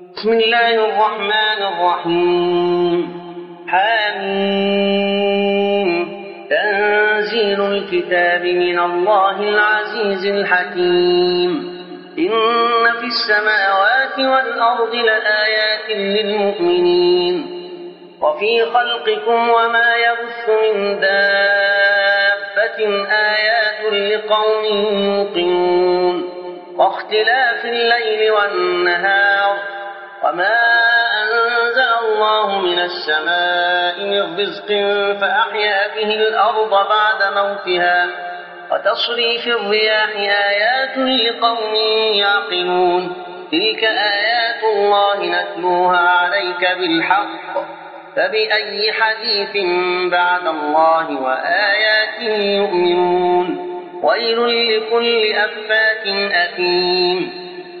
بسم الله الرحمن الرحيم. حميم تنزيل الكتاب من الله العزيز الحكيم. إن في السماوات والأرض لآيات للمؤمنين. وفي خلقكم وما يبث من دابة آيات لقوم يوقنون. واختلاف الليل والنهار. وما أنزل الله من السماء من رزق فأحيا به الأرض بعد موتها وتصريف الرياح آيات لقوم يعقلون تلك آيات الله نتلوها عليك بالحق فبأي حديث بعد الله وآياته يؤمنون ويل لكل أفاك أثيم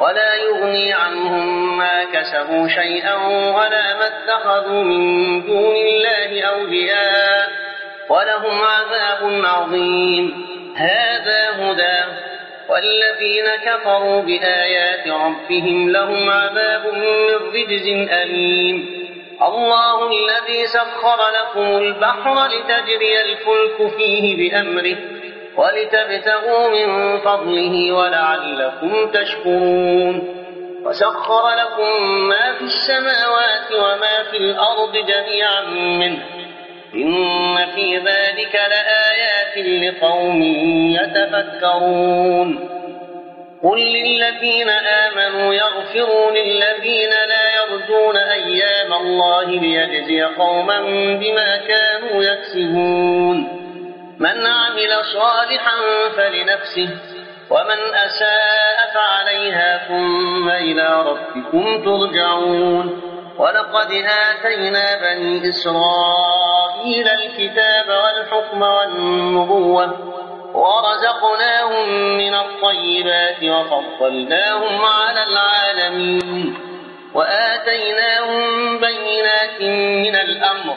ولا يغني عنهم ما كسبوا شيئا ولا ما اتخذوا من دون الله أولياء ولهم عذاب عظيم. هذا هدى. والذين كفروا بآيات ربهم لهم عذاب من رجز أليم. الله الذي سخر لكم البحر لتجري الفلك فيه بأمره. ولتبتغوا من فضله ولعلكم تشكرون وسخر لكم ما في السماوات وما في الأرض جميعا منه إن في ذلك لآيات لقوم يتفكرون قل للذين آمنوا يغفروا للذين لا يرجون أيام الله ليجزي قوما بما كانوا يكسبون من عمل صالحا فلنفسه ومن أساء فعليها ثم إلى ربكم ترجعون. ولقد آتينا بني إسرائيل الكتاب والحكم والنبوة ورزقناهم من الطيبات وفضلناهم على العالمين وآتيناهم بينات من الأمر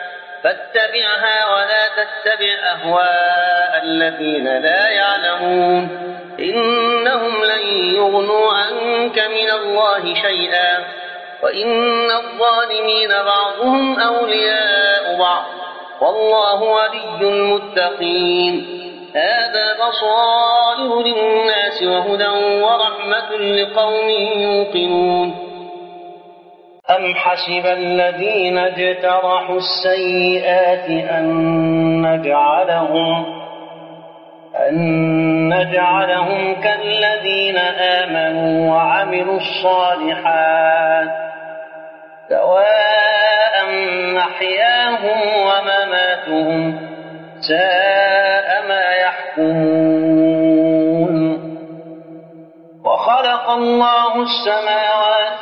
فاتبعها ولا تتبع أهواء الذين لا يعلمون. إنهم لن يغنوا عنك من الله شيئا. وإن الظالمين بعضهم أولياء بعض. والله ولي المتقين. هذا بصائر للناس وهدى ورحمة لقوم يوقنون. أم حسب الذين اجترحوا السيئات أن نجعلهم أن نجعلهم كالذين آمنوا وعملوا الصالحات سواء محياهم ومماتهم ساء ما يحكمون وخلق الله السماوات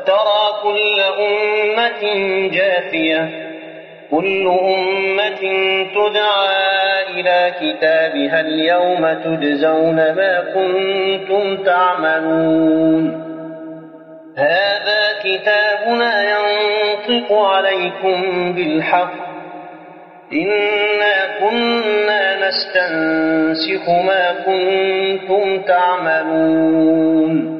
وترى كل أمة جاثية. كل أمة تدعى إلى كتابها اليوم تجزون ما كنتم تعملون. هذا كتابنا ينطق عليكم بالحق. إنا كنا نستنسخ ما كنتم تعملون.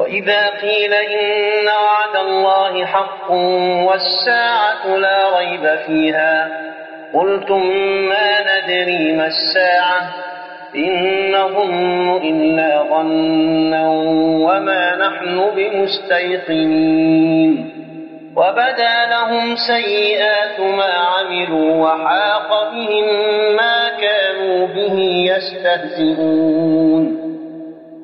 وإذا قيل إن وعد الله حق والساعة لا ريب فيها قلتم ما ندري ما الساعة؟ إن نظن إلا ظنا وما نحن بمستيقنين. وبدا لهم سيئات ما عملوا وحاق بهم ما كانوا به يستهزئون.